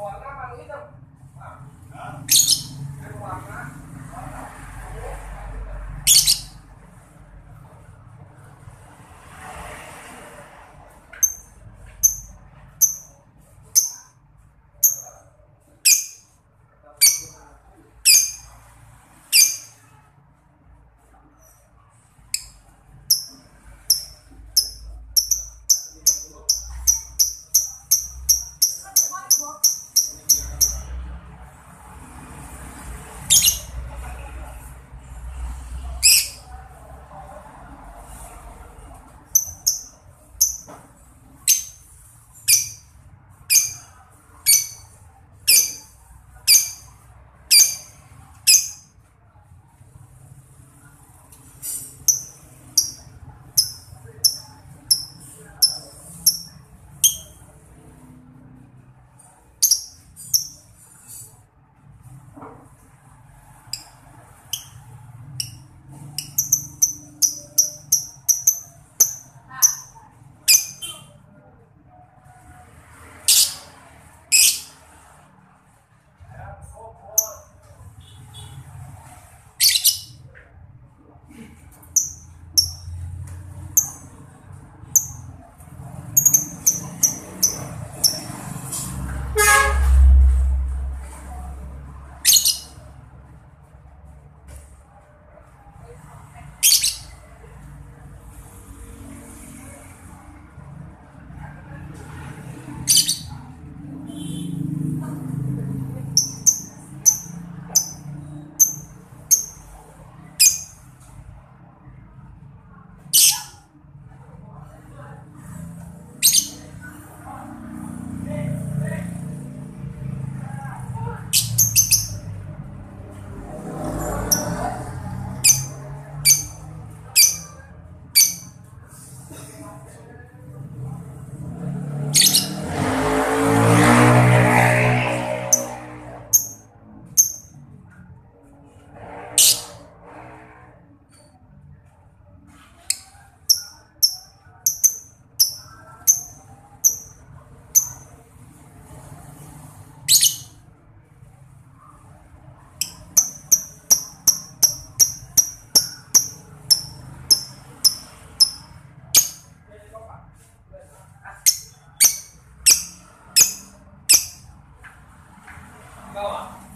warna warna hitam. Nah, warna. Go on.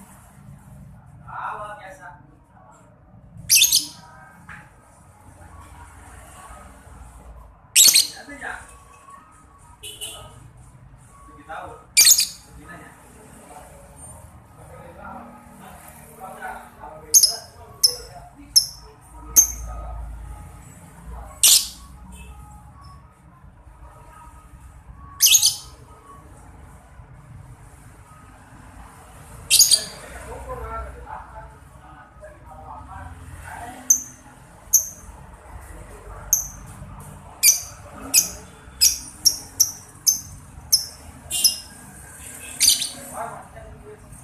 with